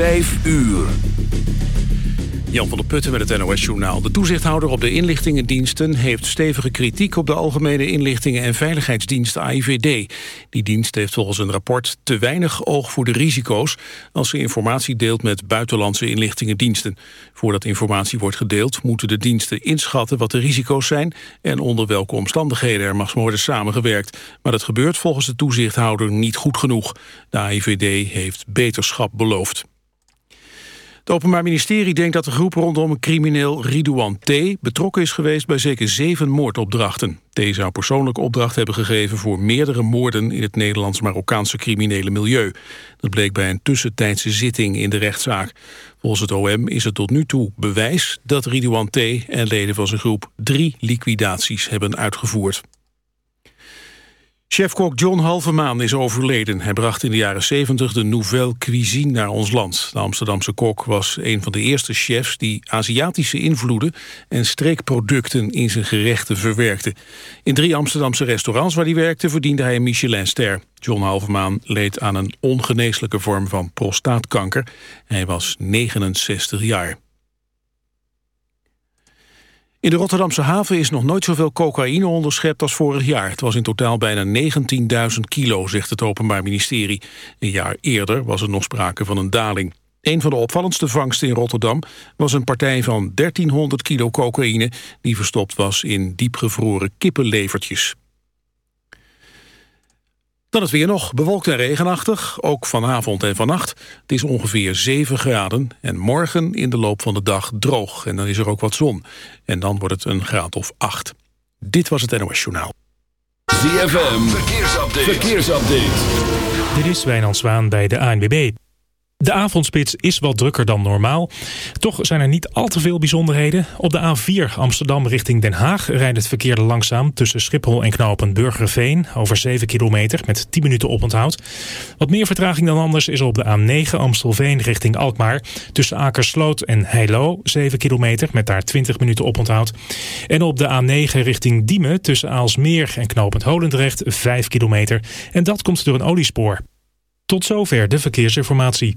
5 uur. Jan van der Putten met het NOS-journaal. De toezichthouder op de inlichtingendiensten heeft stevige kritiek op de Algemene Inlichtingen en Veiligheidsdienst AIVD. Die dienst heeft volgens een rapport te weinig oog voor de risico's als ze informatie deelt met buitenlandse inlichtingendiensten. Voordat informatie wordt gedeeld moeten de diensten inschatten wat de risico's zijn en onder welke omstandigheden er mag worden samengewerkt. Maar dat gebeurt volgens de toezichthouder niet goed genoeg. De AIVD heeft beterschap beloofd. Het Openbaar Ministerie denkt dat de groep rondom crimineel Ridouan T. betrokken is geweest bij zeker zeven moordopdrachten. T. zou persoonlijk opdracht hebben gegeven voor meerdere moorden in het Nederlands-Marokkaanse criminele milieu. Dat bleek bij een tussentijdse zitting in de rechtszaak. Volgens het OM is het tot nu toe bewijs dat Ridouan T. en leden van zijn groep drie liquidaties hebben uitgevoerd. Chefkok John Halvermaan is overleden. Hij bracht in de jaren 70 de Nouvelle Cuisine naar ons land. De Amsterdamse kok was een van de eerste chefs... die Aziatische invloeden en streekproducten in zijn gerechten verwerkte. In drie Amsterdamse restaurants waar hij werkte... verdiende hij een Michelinster. John Halvermaan leed aan een ongeneeslijke vorm van prostaatkanker. Hij was 69 jaar. In de Rotterdamse haven is nog nooit zoveel cocaïne onderschept als vorig jaar. Het was in totaal bijna 19.000 kilo, zegt het Openbaar Ministerie. Een jaar eerder was er nog sprake van een daling. Een van de opvallendste vangsten in Rotterdam was een partij van 1300 kilo cocaïne... die verstopt was in diepgevroren kippenlevertjes. Dan het weer nog, bewolkt en regenachtig, ook vanavond en vannacht. Het is ongeveer 7 graden en morgen in de loop van de dag droog. En dan is er ook wat zon. En dan wordt het een graad of 8. Dit was het NOS Journaal. ZFM, verkeersupdate. verkeersupdate. Dit is Wijnand Zwaan bij de ANWB. De avondspits is wat drukker dan normaal. Toch zijn er niet al te veel bijzonderheden. Op de A4 Amsterdam richting Den Haag rijdt het verkeer langzaam... tussen Schiphol en Knopen Burgerveen over 7 kilometer met 10 minuten oponthoud. Wat meer vertraging dan anders is op de A9 Amstelveen richting Alkmaar... tussen Akersloot en Heilo 7 kilometer met daar 20 minuten oponthoud. En op de A9 richting Diemen tussen Aalsmeer en Knopend Holendrecht 5 kilometer. En dat komt door een oliespoor. Tot zover de verkeersinformatie.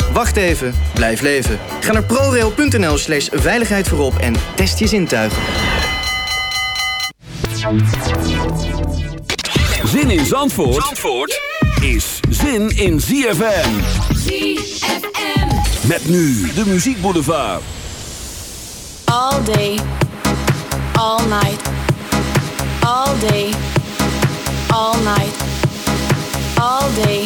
Wacht even, blijf leven. Ga naar prorail.nl slash veiligheid voorop en test je zintuigen. Zin in Zandvoort, Zandvoort? is zin in ZFM. ZFM. Met nu de muziekboulevard. All day, all night. All day, all night. All day,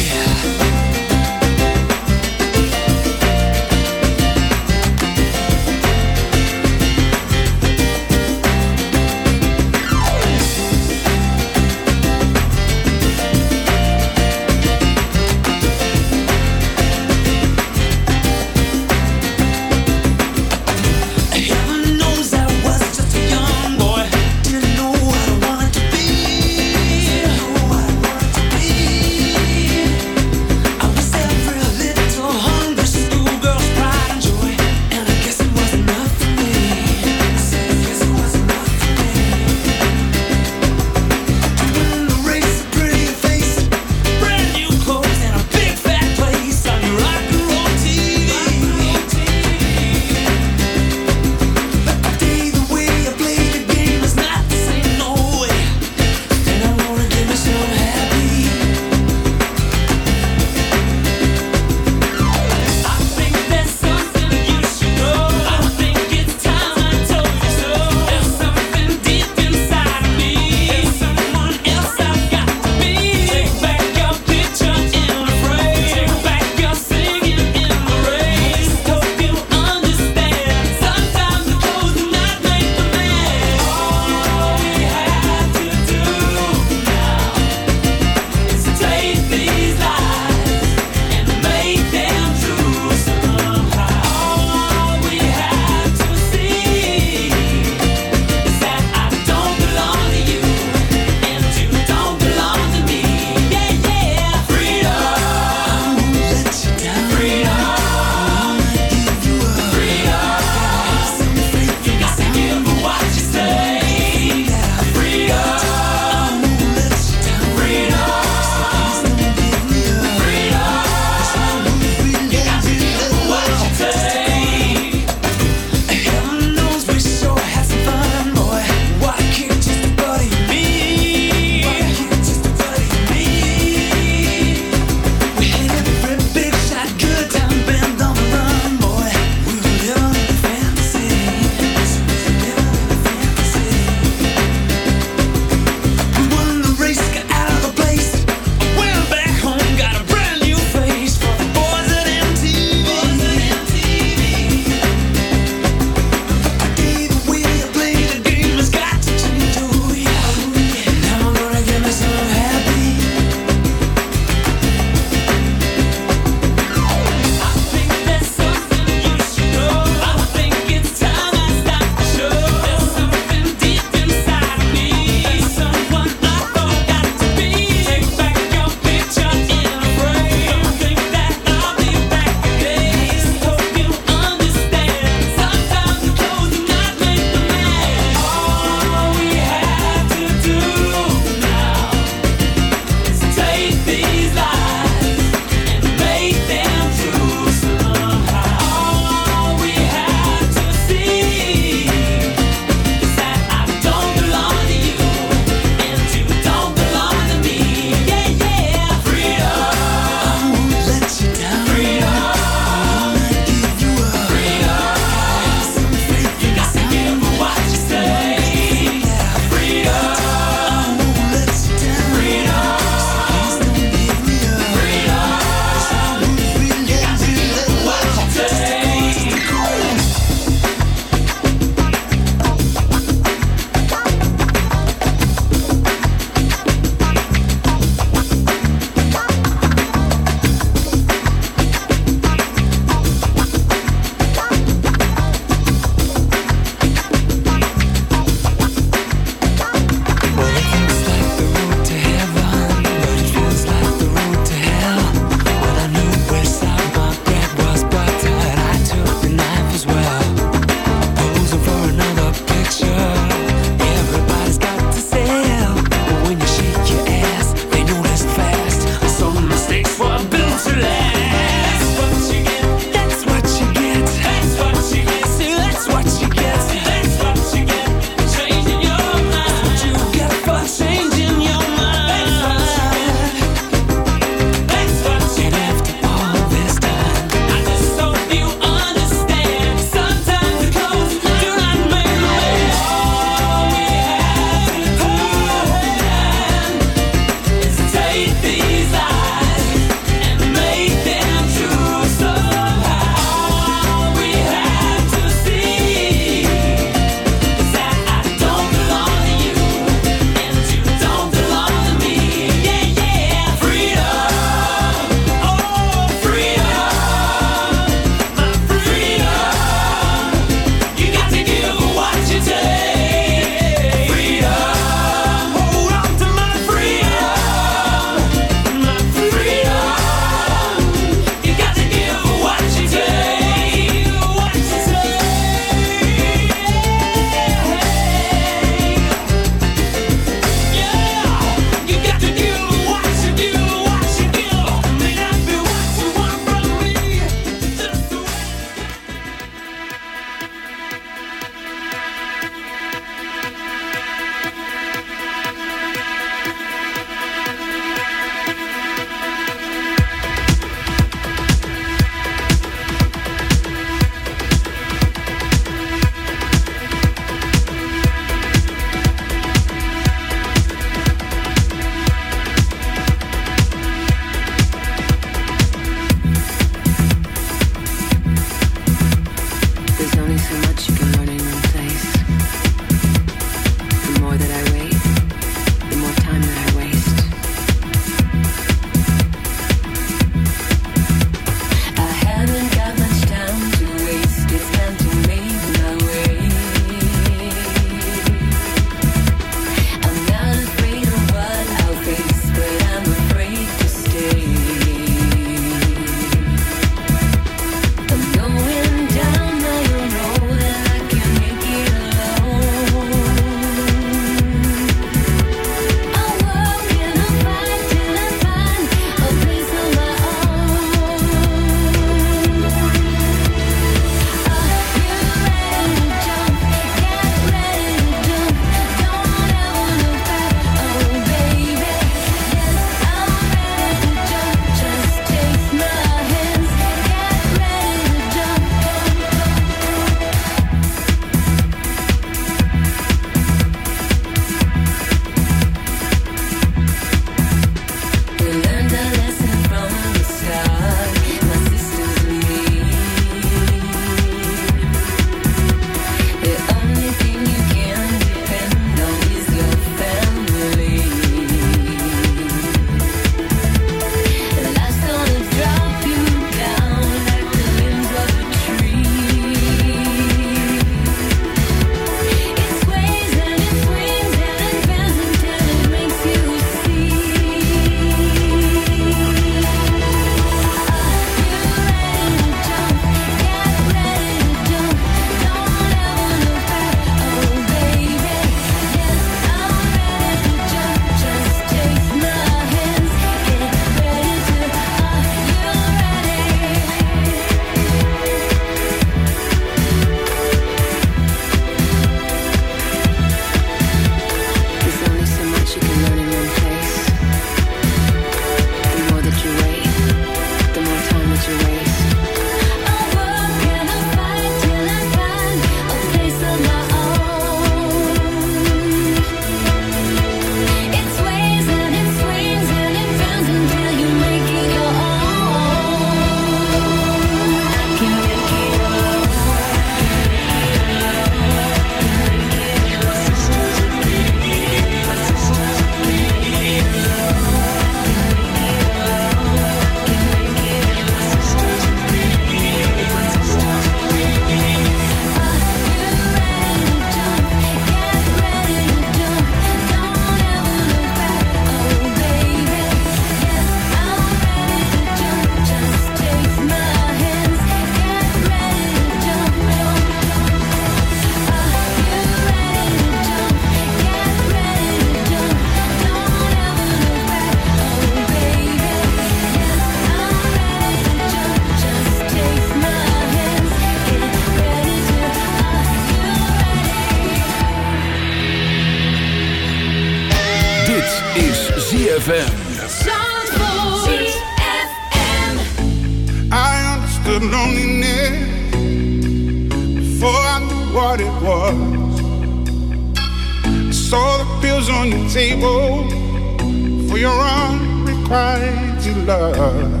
mighty love. Oh,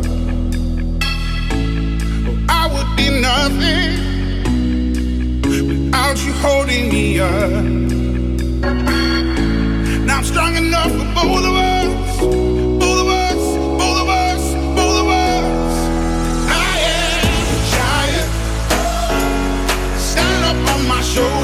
I would be nothing without you holding me up. Now I'm strong enough for both of us. Both of us, both of us, both of us. I am a giant. Stand up on my shoulders.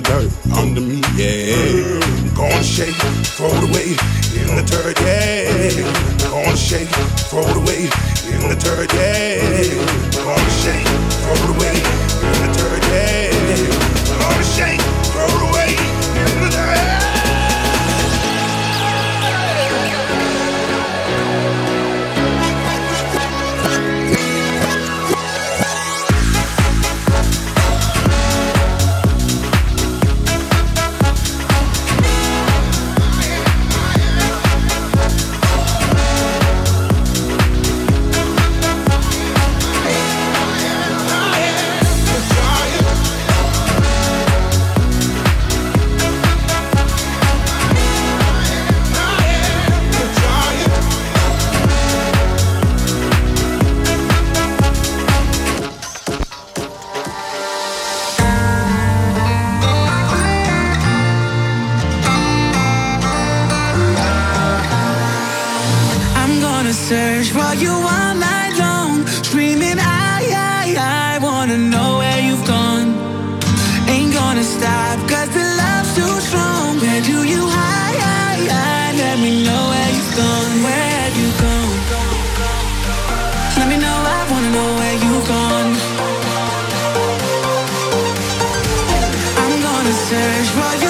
the dirt. search for you all night long, screaming I, I, I wanna know where you've gone. Ain't gonna stop 'cause the love's too strong. Where do you hide? I, I, Let me know where you've gone. Where have you gone? Let me know. I wanna know where you've gone. I'm gonna search for you.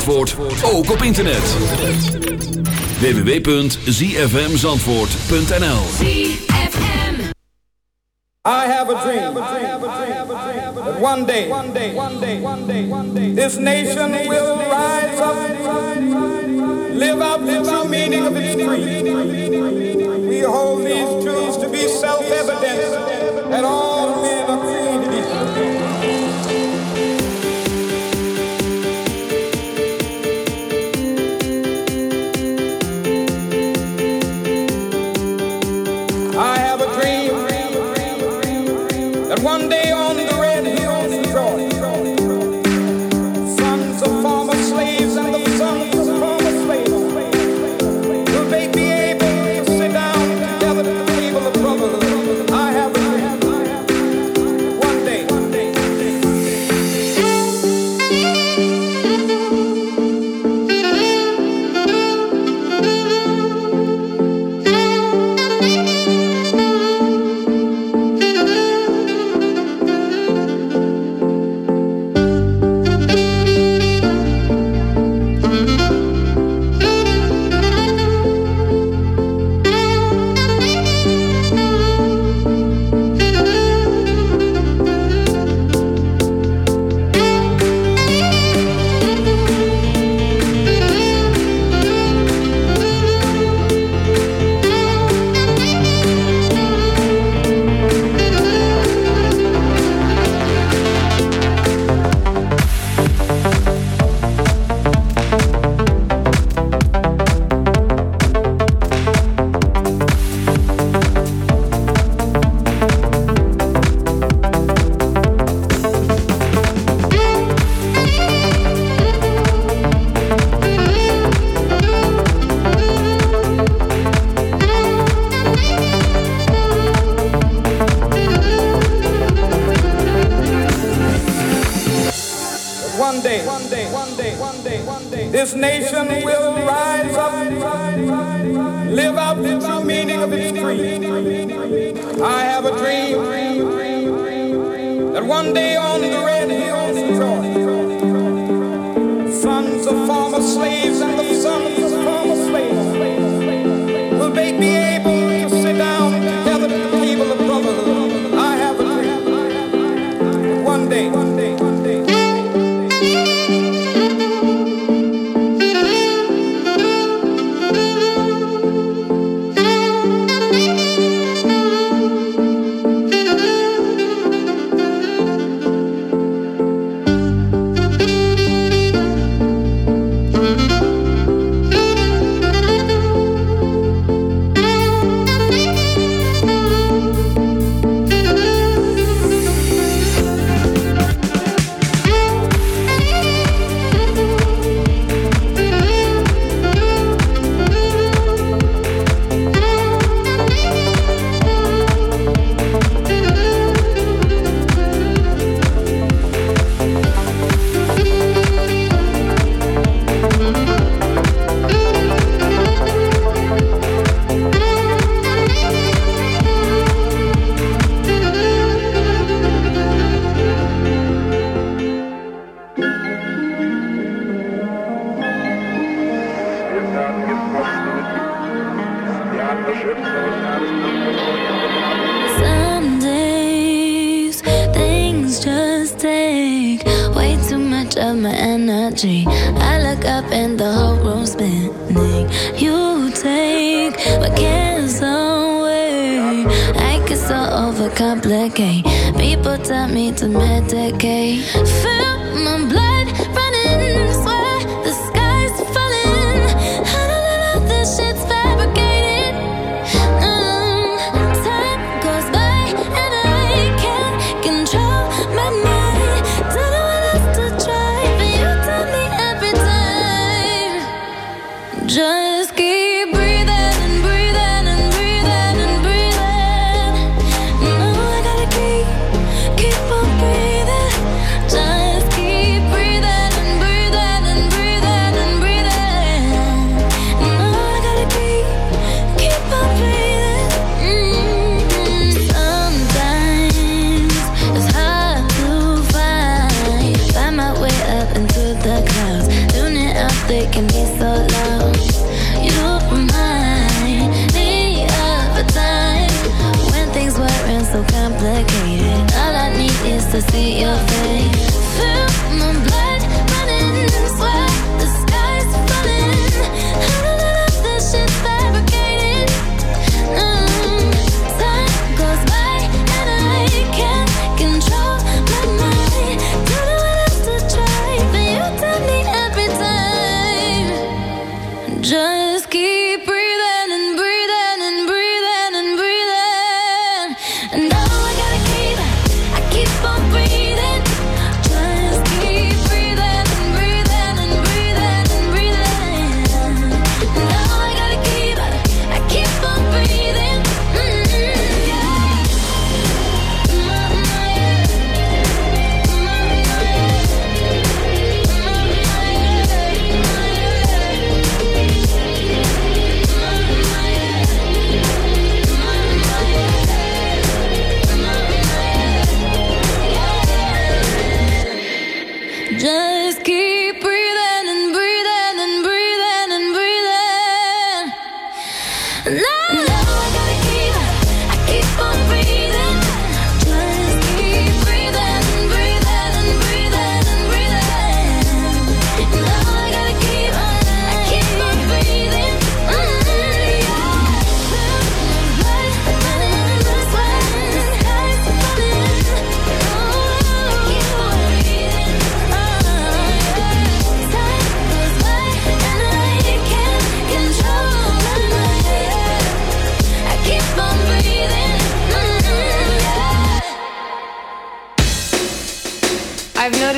Zandvoort ook op internet. www.zfmzandvoort.nl I have a dream that one day this nation will rise up make me able No! no.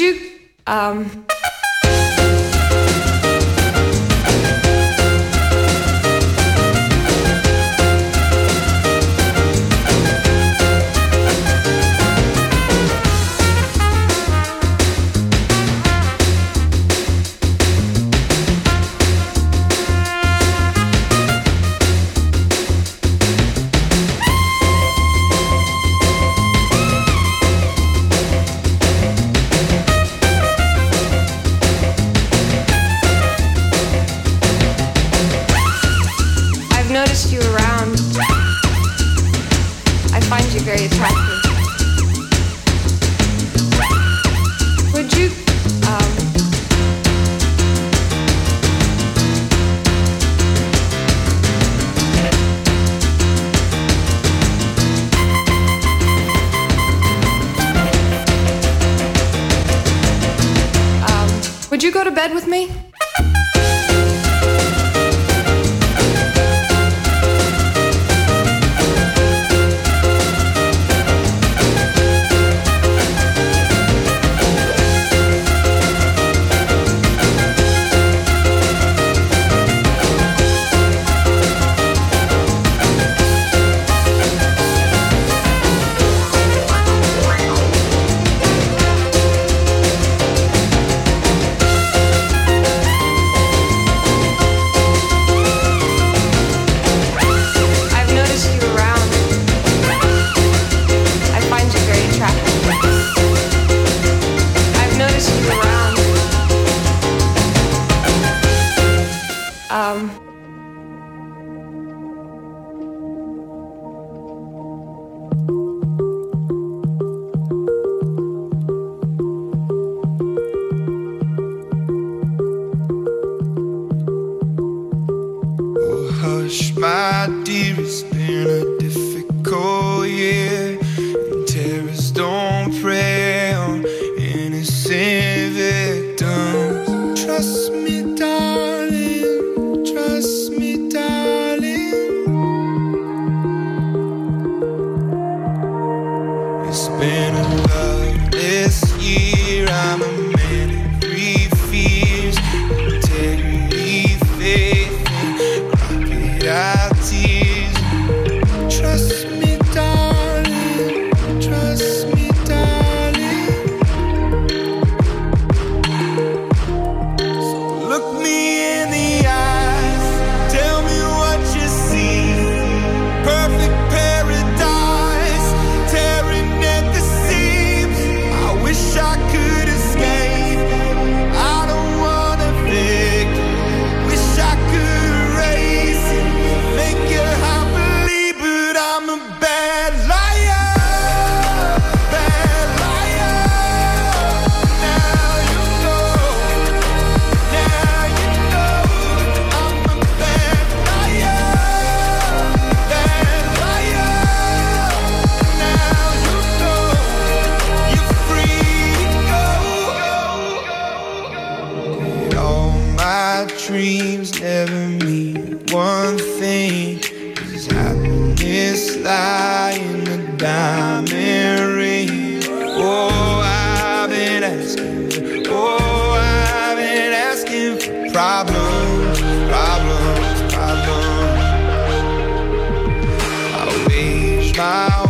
you um, spin. Oh, I've been asking for problems, problems, problems. I wage my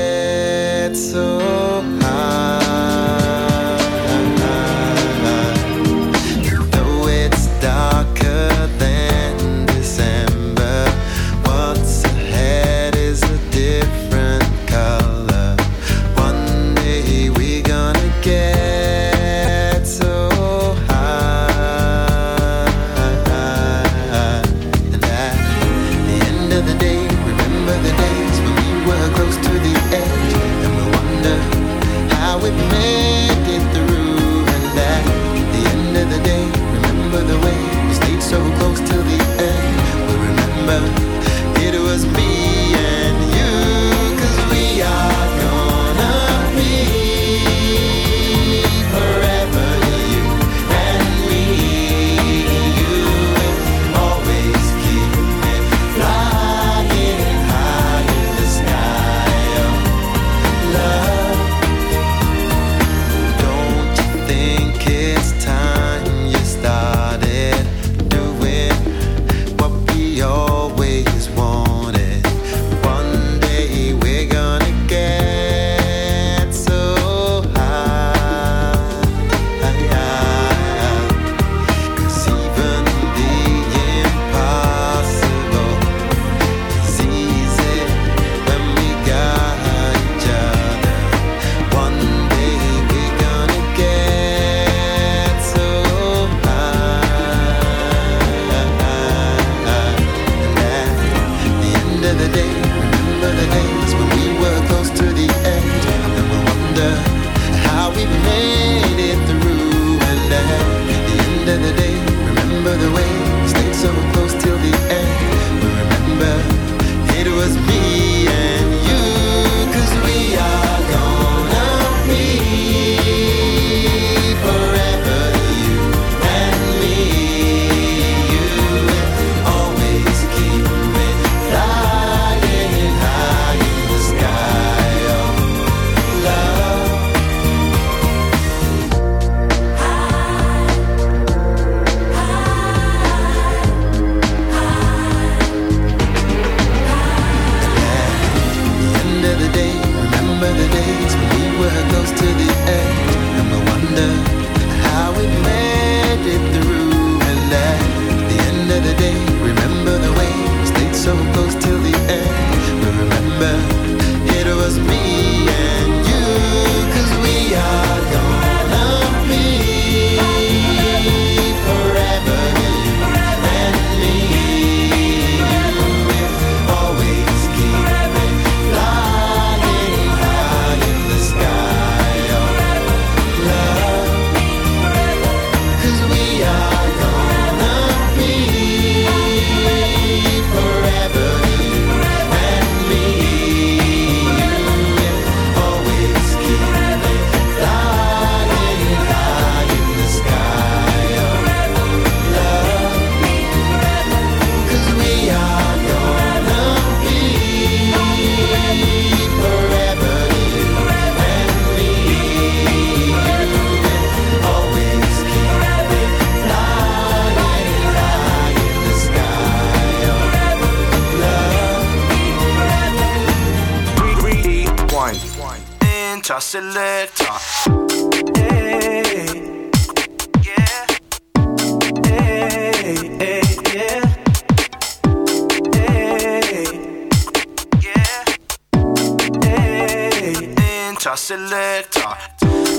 Selector,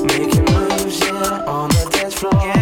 making moves, yeah, on the dance floor. Yeah.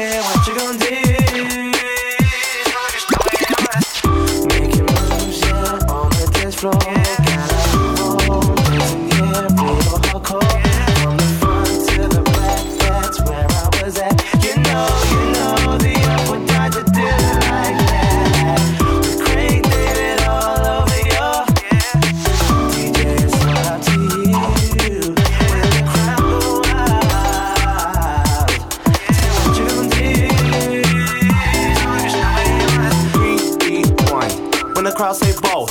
yeah, what you gonna do?